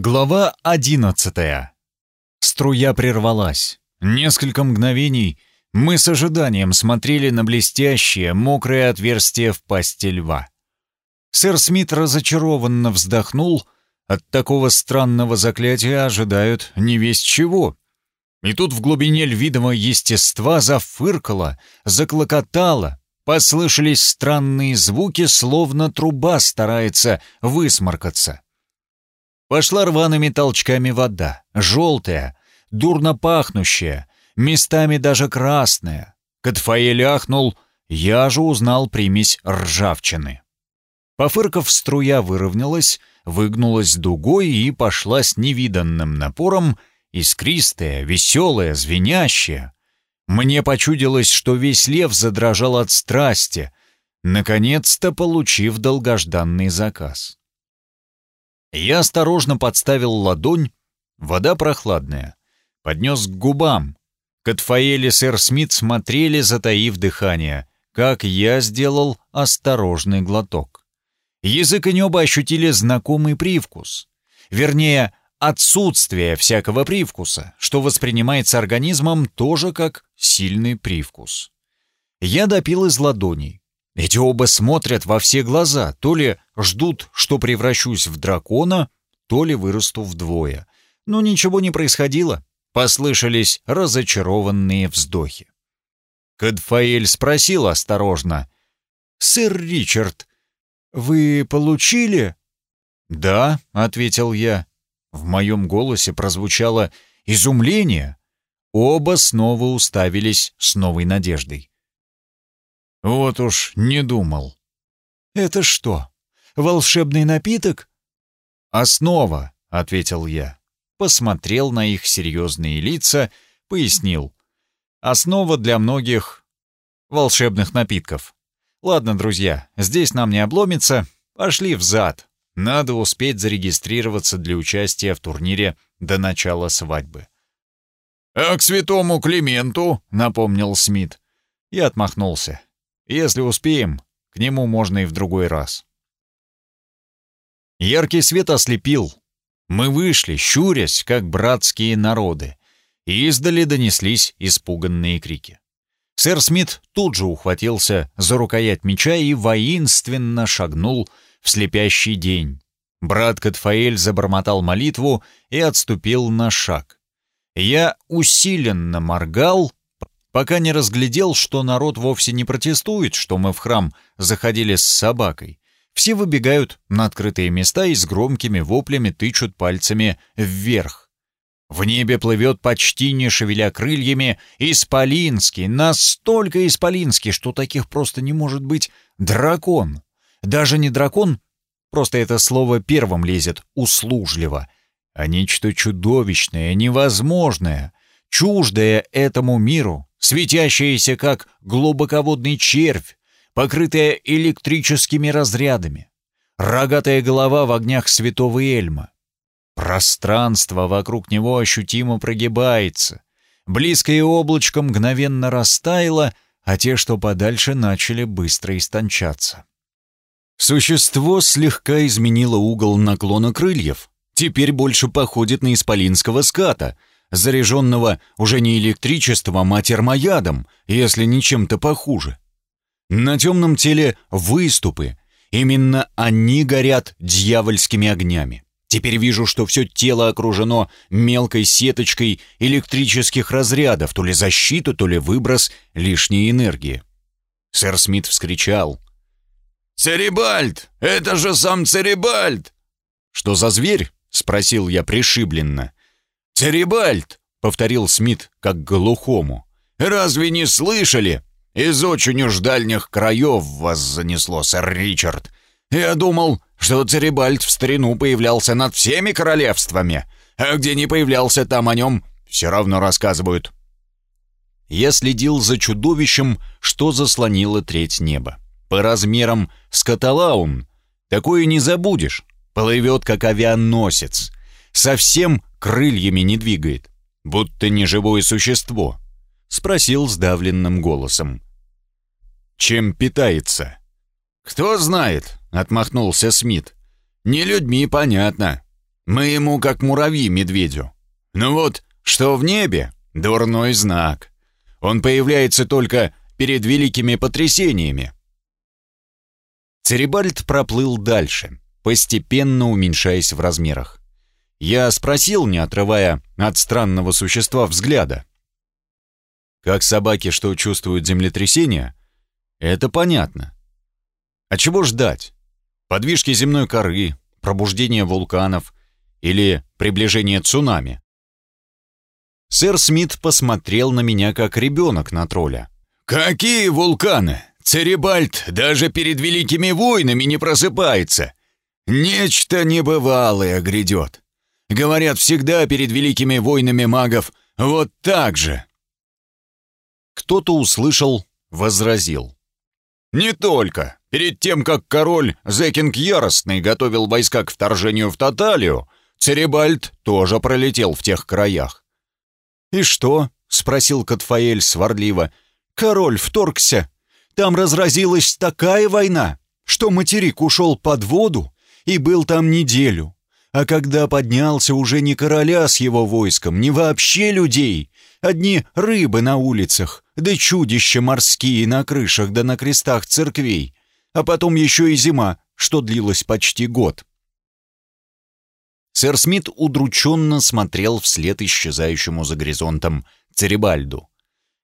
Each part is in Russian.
Глава одиннадцатая. Струя прервалась. Несколько мгновений мы с ожиданием смотрели на блестящее, мокрое отверстие в пасти льва. Сэр Смит разочарованно вздохнул. От такого странного заклятия ожидают не весь чего. И тут в глубине львиного естества зафыркало, заклокотало, послышались странные звуки, словно труба старается высморкаться. Пошла рваными толчками вода, желтая, дурно пахнущая, местами даже красная. Катфаэль ахнул, я же узнал примесь ржавчины. Пофырков струя выровнялась, выгнулась дугой и пошла с невиданным напором, искристая, веселая, звенящая. Мне почудилось, что весь лев задрожал от страсти, наконец-то получив долгожданный заказ. Я осторожно подставил ладонь, вода прохладная, поднес к губам. Катфаэль и сэр Смит смотрели, затаив дыхание, как я сделал осторожный глоток. Язык и небо ощутили знакомый привкус. Вернее, отсутствие всякого привкуса, что воспринимается организмом тоже как сильный привкус. Я допил из ладоней. Эти оба смотрят во все глаза, то ли ждут, что превращусь в дракона, то ли вырасту вдвое. Но ничего не происходило. Послышались разочарованные вздохи. Кадфаэль спросил осторожно. «Сэр Ричард, вы получили?» «Да», — ответил я. В моем голосе прозвучало изумление. Оба снова уставились с новой надеждой. Вот уж не думал. «Это что, волшебный напиток?» «Основа», — ответил я. Посмотрел на их серьезные лица, пояснил. «Основа для многих волшебных напитков. Ладно, друзья, здесь нам не обломится. Пошли в зад. Надо успеть зарегистрироваться для участия в турнире до начала свадьбы». «А к святому Клименту?» — напомнил Смит. Я отмахнулся. Если успеем, к нему можно и в другой раз. Яркий свет ослепил. Мы вышли, щурясь, как братские народы, и издали донеслись испуганные крики. Сэр Смит тут же ухватился за рукоять меча и воинственно шагнул в слепящий день. Брат Катфаэль забормотал молитву и отступил на шаг. Я усиленно моргал, пока не разглядел, что народ вовсе не протестует, что мы в храм заходили с собакой. Все выбегают на открытые места и с громкими воплями тычут пальцами вверх. В небе плывет почти не шевеля крыльями исполинский, настолько исполинский, что таких просто не может быть дракон. Даже не дракон, просто это слово первым лезет услужливо, а нечто чудовищное, невозможное, чуждое этому миру, светящаяся как глубоководный червь, покрытая электрическими разрядами, рогатая голова в огнях святого Эльма. Пространство вокруг него ощутимо прогибается, близкое облачко мгновенно растаяло, а те, что подальше, начали быстро истончаться. Существо слегка изменило угол наклона крыльев, теперь больше походит на исполинского ската — заряженного уже не электричеством, а термоядом, если не чем-то похуже. На темном теле выступы. Именно они горят дьявольскими огнями. Теперь вижу, что все тело окружено мелкой сеточкой электрических разрядов, то ли защита, то ли выброс лишней энергии. Сэр Смит вскричал. «Церебальд! Это же сам Церебальд!» «Что за зверь?» — спросил я пришибленно. «Церебальд!» — повторил Смит, как глухому. «Разве не слышали? Из очень уж дальних краев вас занесло, сэр Ричард. Я думал, что Церебальд в старину появлялся над всеми королевствами, а где не появлялся, там о нем все равно рассказывают». Я следил за чудовищем, что заслонило треть неба. По размерам скаталаун. Такое не забудешь. Плывет, как авианосец. Совсем крыльями не двигает, будто неживое существо?» — спросил сдавленным голосом. «Чем питается?» «Кто знает», — отмахнулся Смит. «Не людьми, понятно. Мы ему как муравьи медведю. Ну вот, что в небе — дурной знак. Он появляется только перед великими потрясениями. Церебальд проплыл дальше, постепенно уменьшаясь в размерах. Я спросил, не отрывая от странного существа взгляда. Как собаки, что чувствуют землетрясение? Это понятно. А чего ждать? Подвижки земной коры, пробуждение вулканов или приближение цунами? Сэр Смит посмотрел на меня как ребенок на тролля. «Какие вулканы? Церебальд даже перед великими войнами не просыпается. Нечто небывалое грядет. Говорят, всегда перед великими войнами магов вот так же. Кто-то услышал, возразил. Не только. Перед тем, как король Зекинг Яростный готовил войска к вторжению в Таталию, Церебальд тоже пролетел в тех краях. «И что?» — спросил Катфаэль сварливо. «Король вторгся, там разразилась такая война, что материк ушел под воду и был там неделю. А когда поднялся уже не короля с его войском, не вообще людей, одни рыбы на улицах, да чудища морские на крышах да на крестах церквей, а потом еще и зима, что длилась почти год. Сэр Смит удрученно смотрел вслед исчезающему за горизонтом Церебальду.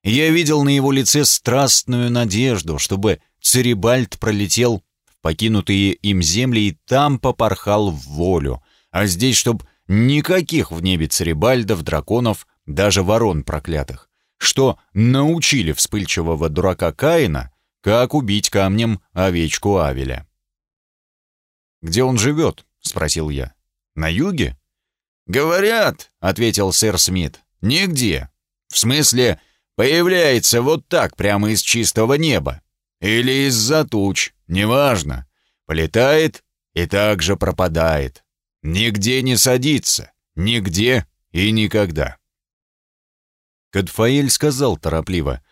Я видел на его лице страстную надежду, чтобы Церебальд пролетел в покинутые им земли и там попорхал в волю, а здесь, чтоб никаких в небе Церебальдов, драконов, даже ворон проклятых, что научили вспыльчивого дурака Каина, как убить камнем овечку Авеля. «Где он живет?» — спросил я. «На юге?» «Говорят», — ответил сэр Смит, — «нигде. В смысле, Появляется вот так прямо из чистого неба. Или из-за туч, неважно. Полетает и также пропадает. Нигде не садится. Нигде и никогда. Кадфаэль сказал торопливо.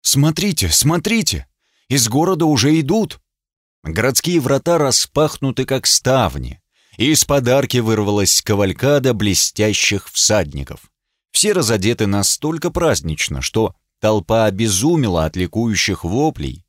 «Смотрите, смотрите! Из города уже идут!» Городские врата распахнуты, как ставни, и из подарки вырвалась кавалькада блестящих всадников. Все разодеты настолько празднично, что толпа обезумела от ликующих воплей.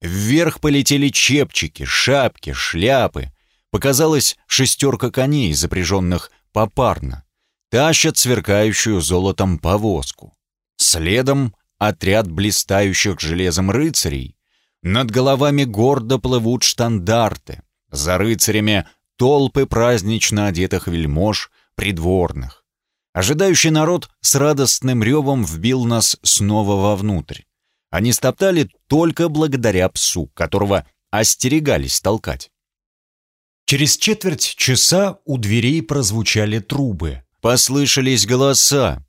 Вверх полетели чепчики, шапки, шляпы. Показалась шестерка коней, запряженных попарно. Тащат сверкающую золотом повозку. Следом отряд блистающих железом рыцарей. Над головами гордо плывут штандарты. За рыцарями толпы празднично одетых вельмож, придворных. Ожидающий народ с радостным ревом вбил нас снова вовнутрь. Они стоптали только благодаря псу, которого остерегались толкать. Через четверть часа у дверей прозвучали трубы. Послышались голоса.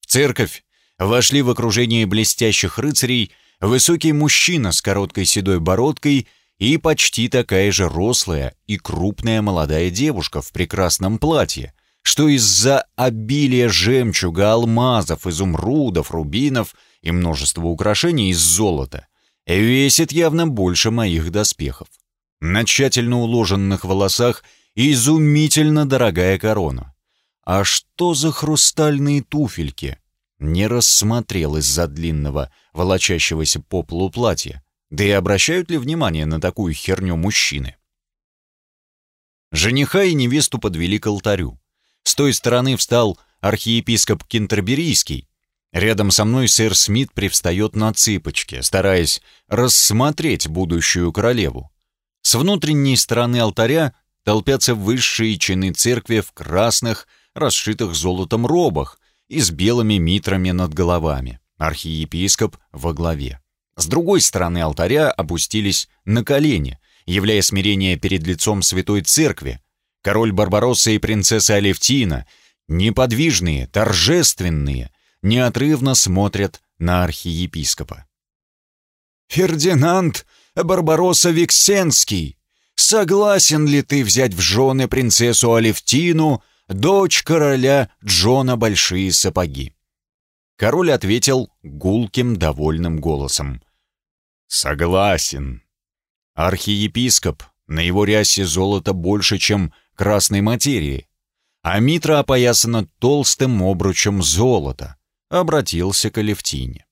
В церковь вошли в окружение блестящих рыцарей высокий мужчина с короткой седой бородкой и почти такая же рослая и крупная молодая девушка в прекрасном платье, что из-за обилия жемчуга, алмазов, изумрудов, рубинов и множества украшений из золота весит явно больше моих доспехов. На тщательно уложенных волосах изумительно дорогая корона. А что за хрустальные туфельки? Не рассмотрел из-за длинного, волочащегося по полу платья. Да и обращают ли внимание на такую херню мужчины? Жениха и невесту подвели к алтарю. С той стороны встал архиепископ Кентерберийский. Рядом со мной сэр Смит привстает на цыпочки, стараясь рассмотреть будущую королеву. С внутренней стороны алтаря толпятся высшие чины церкви в красных, расшитых золотом робах и с белыми митрами над головами. Архиепископ во главе. С другой стороны алтаря опустились на колени, являя смирение перед лицом Святой Церкви, король Барбаросса и принцесса Алевтина, неподвижные, торжественные, неотрывно смотрят на архиепископа. «Фердинанд Барбаросса Виксенский, согласен ли ты взять в жены принцессу Алевтину, дочь короля Джона Большие Сапоги?» Король ответил гулким, довольным голосом. «Согласен». Архиепископ, на его рясе золото больше, чем красной материи, а митра опоясана толстым обручем золота, обратился к Алевтине.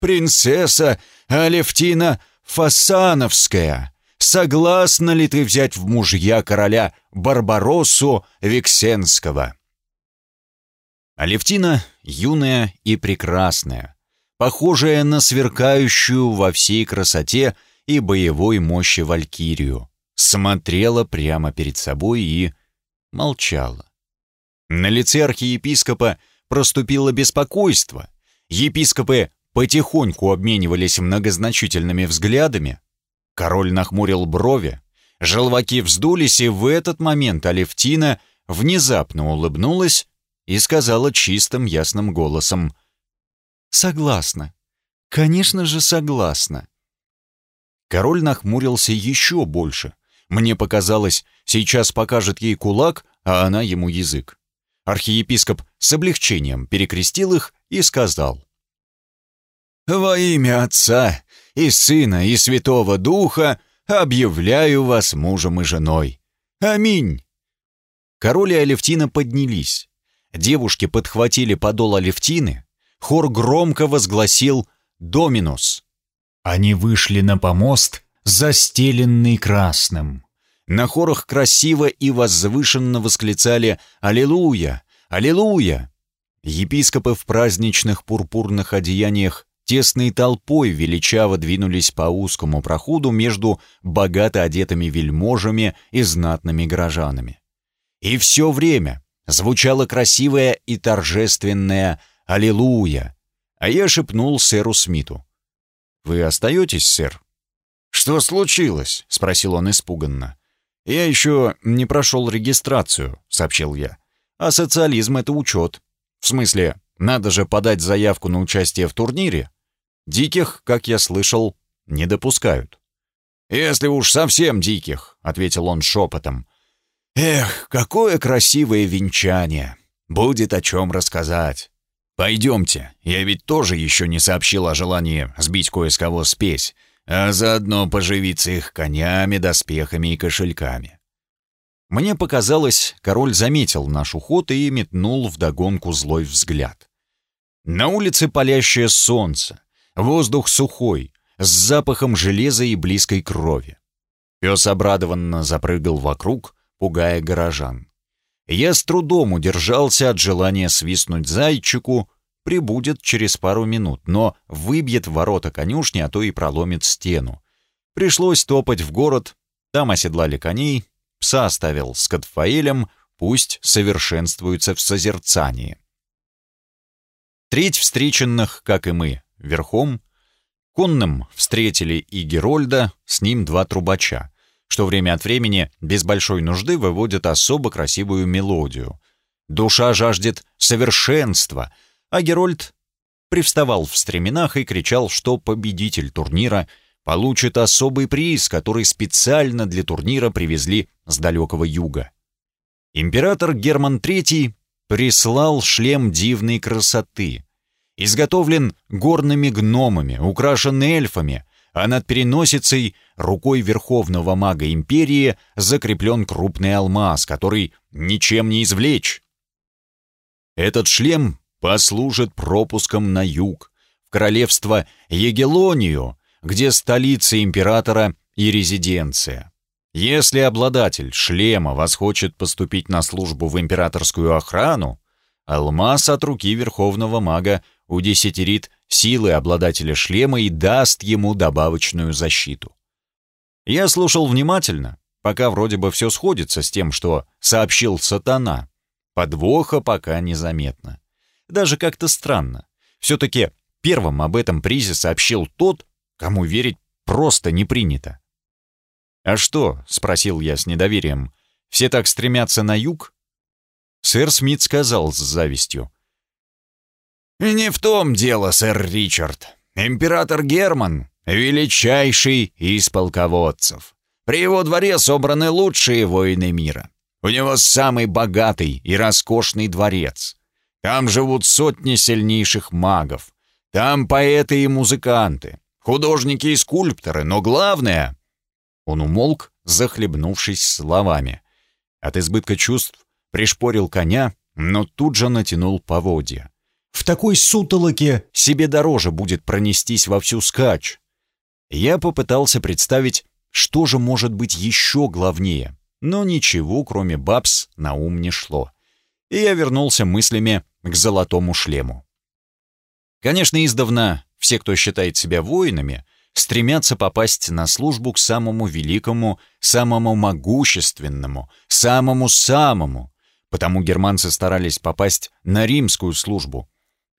«Принцесса Алевтина Фасановская, согласна ли ты взять в мужья короля Барбароссу Виксенского?» Алевтина юная и прекрасная, похожая на сверкающую во всей красоте и боевой мощи валькирию, смотрела прямо перед собой и молчала. На лице архиепископа проступило беспокойство. Епископы потихоньку обменивались многозначительными взглядами. Король нахмурил брови, желваки вздулись, и в этот момент Алевтина внезапно улыбнулась и сказала чистым ясным голосом «Согласна. Конечно же, согласна». Король нахмурился еще больше. Мне показалось, сейчас покажет ей кулак, а она ему язык. Архиепископ с облегчением перекрестил их и сказал. «Во имя Отца и Сына и Святого Духа объявляю вас мужем и женой. Аминь!» Король и Алевтина поднялись. Девушки подхватили подол Алевтины. Хор громко возгласил «Доминус». Они вышли на помост, застеленный красным. На хорах красиво и возвышенно восклицали «Аллилуйя! Аллилуйя!». Епископы в праздничных пурпурных одеяниях тесной толпой величаво двинулись по узкому проходу между богато одетыми вельможами и знатными горожанами. И все время звучало красивое и торжественное «Аллилуйя!», а я шепнул сэру Смиту. «Вы остаетесь, сэр?» «Что случилось?» — спросил он испуганно. «Я еще не прошел регистрацию», — сообщил я. «А социализм — это учет. В смысле, надо же подать заявку на участие в турнире. Диких, как я слышал, не допускают». «Если уж совсем диких», — ответил он шепотом. «Эх, какое красивое венчание! Будет о чем рассказать. Пойдемте, я ведь тоже еще не сообщил о желании сбить кое с кого спесь, а заодно поживиться их конями, доспехами и кошельками. Мне показалось, король заметил наш уход и метнул вдогонку злой взгляд. На улице палящее солнце, воздух сухой, с запахом железа и близкой крови. Пес обрадованно запрыгал вокруг, пугая горожан. Я с трудом удержался от желания свистнуть зайчику, прибудет через пару минут, но выбьет ворота конюшни, а то и проломит стену. Пришлось топать в город, там оседлали коней, пса оставил с Катфаэлем, пусть совершенствуется в созерцании. Треть встреченных, как и мы, верхом, конным встретили и Герольда, с ним два трубача, что время от времени без большой нужды выводят особо красивую мелодию. Душа жаждет совершенства — а Герольд привставал в стременах и кричал, что победитель турнира получит особый приз, который специально для турнира привезли с далекого юга. Император Герман III прислал шлем дивной красоты, изготовлен горными гномами, украшен эльфами, а над переносицей рукой верховного мага империи закреплен крупный алмаз, который ничем не извлечь. Этот шлем послужит пропуском на юг, в королевство Егелонию, где столица императора и резиденция. Если обладатель шлема восхочет поступить на службу в императорскую охрану, алмаз от руки верховного мага удесятерит силы обладателя шлема и даст ему добавочную защиту. Я слушал внимательно, пока вроде бы все сходится с тем, что сообщил сатана. Подвоха пока незаметно. Даже как-то странно. Все-таки первым об этом призе сообщил тот, кому верить просто не принято. «А что?» — спросил я с недоверием. «Все так стремятся на юг?» Сэр Смит сказал с завистью. «Не в том дело, сэр Ричард. Император Герман — величайший из полководцев. При его дворе собраны лучшие воины мира. У него самый богатый и роскошный дворец. Там живут сотни сильнейших магов. Там поэты и музыканты, художники и скульпторы, но главное...» Он умолк, захлебнувшись словами. От избытка чувств пришпорил коня, но тут же натянул поводья. В такой сутолоке себе дороже будет пронестись во всю скач. Я попытался представить, что же может быть еще главнее, но ничего, кроме бабс, на ум не шло. И я вернулся мыслями к золотому шлему. Конечно, издавна все, кто считает себя воинами, стремятся попасть на службу к самому великому, самому могущественному, самому-самому, потому германцы старались попасть на римскую службу,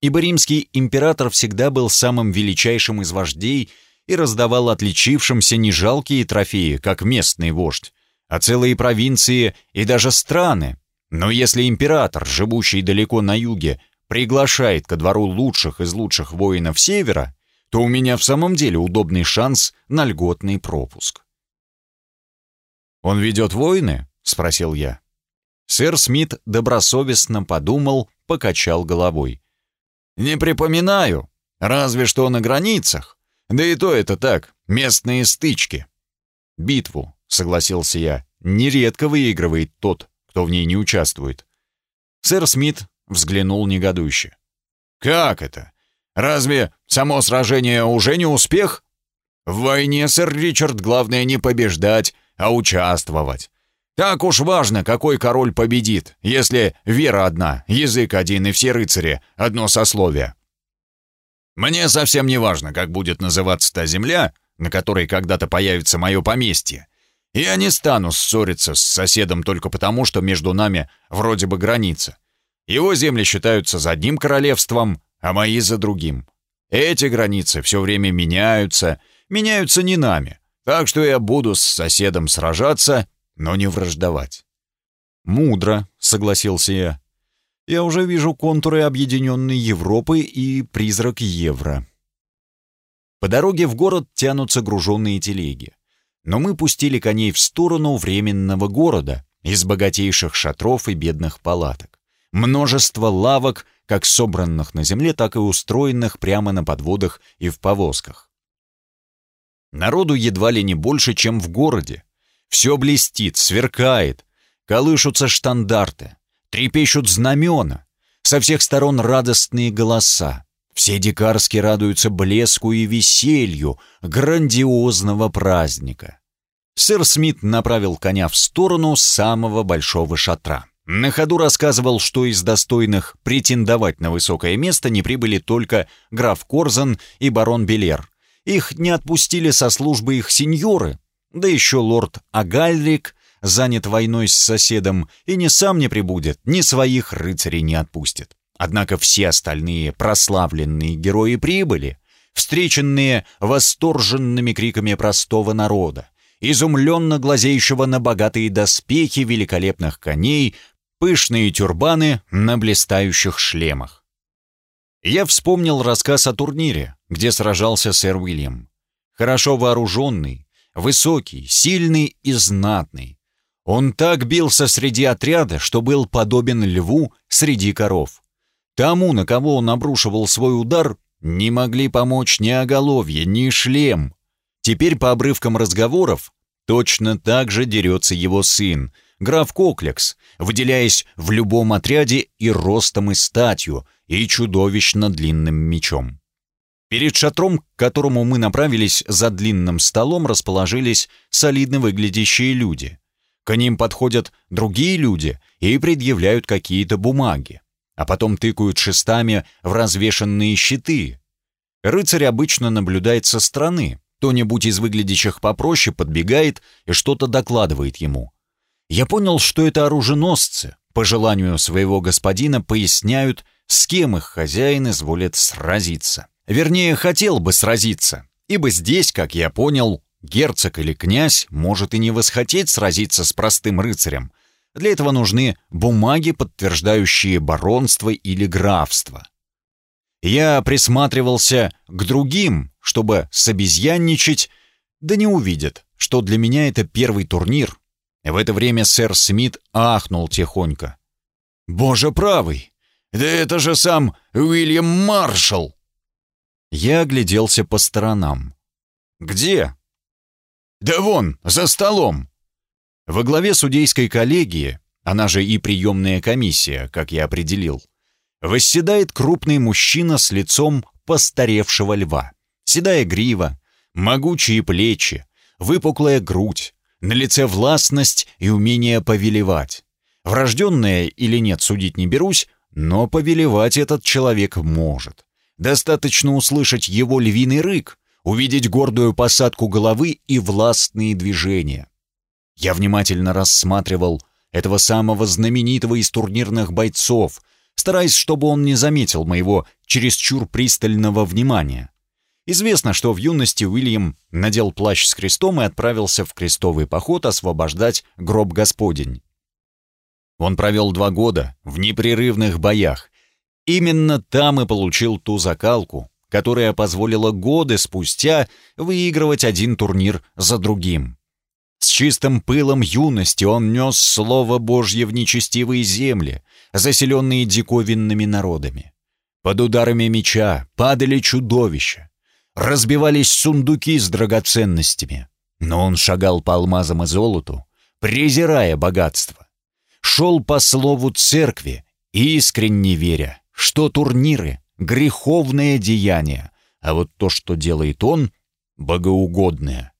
ибо римский император всегда был самым величайшим из вождей и раздавал отличившимся не жалкие трофеи, как местный вождь, а целые провинции и даже страны. Но если император, живущий далеко на юге, приглашает ко двору лучших из лучших воинов севера, то у меня в самом деле удобный шанс на льготный пропуск. «Он ведет войны?» — спросил я. Сэр Смит добросовестно подумал, покачал головой. «Не припоминаю. Разве что на границах. Да и то это так, местные стычки». «Битву», — согласился я, — «нередко выигрывает тот, кто в ней не участвует». Сэр Смит взглянул негодующе. «Как это? Разве само сражение уже не успех? В войне, сэр Ричард, главное не побеждать, а участвовать. Так уж важно, какой король победит, если вера одна, язык один и все рыцари — одно сословие. Мне совсем не важно, как будет называться та земля, на которой когда-то появится мое поместье. Я не стану ссориться с соседом только потому, что между нами вроде бы граница. Его земли считаются за одним королевством, а мои за другим. Эти границы все время меняются, меняются не нами. Так что я буду с соседом сражаться но не враждовать. «Мудро», — согласился я. «Я уже вижу контуры объединенной Европы и призрак евро». По дороге в город тянутся груженные телеги. Но мы пустили коней в сторону временного города, из богатейших шатров и бедных палаток. Множество лавок, как собранных на земле, так и устроенных прямо на подводах и в повозках. Народу едва ли не больше, чем в городе, все блестит, сверкает, колышутся штандарты, трепещут знамена, со всех сторон радостные голоса. Все дикарски радуются блеску и веселью грандиозного праздника. Сэр Смит направил коня в сторону самого большого шатра. На ходу рассказывал, что из достойных претендовать на высокое место не прибыли только граф Корзан и барон Белер. Их не отпустили со службы их сеньоры, да еще лорд Агальрик занят войной с соседом и ни сам не прибудет, ни своих рыцарей не отпустит. Однако все остальные прославленные герои прибыли, встреченные восторженными криками простого народа, изумленно глазеющего на богатые доспехи великолепных коней, пышные тюрбаны на блистающих шлемах. Я вспомнил рассказ о турнире, где сражался сэр Уильям. Хорошо вооруженный, Высокий, сильный и знатный. Он так бился среди отряда, что был подобен льву среди коров. Тому, на кого он обрушивал свой удар, не могли помочь ни оголовье, ни шлем. Теперь по обрывкам разговоров точно так же дерется его сын, граф Коклекс, выделяясь в любом отряде и ростом, и статью, и чудовищно длинным мечом. Перед шатром, к которому мы направились за длинным столом, расположились солидно выглядящие люди. К ним подходят другие люди и предъявляют какие-то бумаги, а потом тыкают шестами в развешанные щиты. Рыцарь обычно наблюдает со стороны, кто-нибудь из выглядящих попроще подбегает и что-то докладывает ему. Я понял, что это оруженосцы, по желанию своего господина поясняют, с кем их хозяин изволит сразиться. Вернее, хотел бы сразиться, ибо здесь, как я понял, герцог или князь может и не восхотеть сразиться с простым рыцарем. Для этого нужны бумаги, подтверждающие баронство или графство. Я присматривался к другим, чтобы собезьянничать, да не увидят, что для меня это первый турнир. В это время сэр Смит ахнул тихонько. «Боже правый! Да это же сам Уильям Маршалл!» Я огляделся по сторонам. «Где?» «Да вон, за столом!» Во главе судейской коллегии, она же и приемная комиссия, как я определил, восседает крупный мужчина с лицом постаревшего льва. Седая грива, могучие плечи, выпуклая грудь, на лице властность и умение повелевать. Врожденное или нет, судить не берусь, но повелевать этот человек может. Достаточно услышать его львиный рык, увидеть гордую посадку головы и властные движения. Я внимательно рассматривал этого самого знаменитого из турнирных бойцов, стараясь, чтобы он не заметил моего чересчур пристального внимания. Известно, что в юности Уильям надел плащ с крестом и отправился в крестовый поход освобождать гроб Господень. Он провел два года в непрерывных боях. Именно там и получил ту закалку, которая позволила годы спустя выигрывать один турнир за другим. С чистым пылом юности он нес Слово Божье в нечестивые земли, заселенные диковинными народами. Под ударами меча падали чудовища, разбивались сундуки с драгоценностями, но он шагал по алмазам и золоту, презирая богатство. Шел по слову церкви, искренне веря, что турниры — греховное деяние, а вот то, что делает он — богоугодное.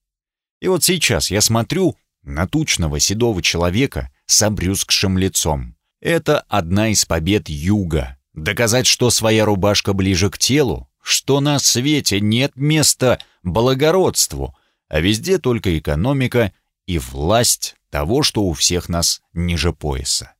И вот сейчас я смотрю на тучного седого человека с обрюзгшим лицом. Это одна из побед юга. Доказать, что своя рубашка ближе к телу, что на свете нет места благородству, а везде только экономика и власть того, что у всех нас ниже пояса.